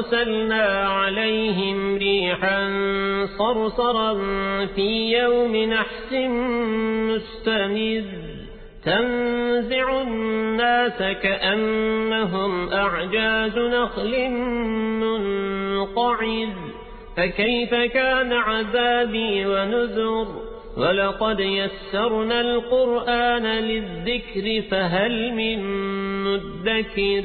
أرسلنا عليهم ريحا صرصرا في يوم نحس مستمر. تنزع الناس كأنهم أعجاز نخل منقعر. فكيف كان عذابي ونذر؟ ولقد يسرنا القرآن للذكر فهل من مدكر؟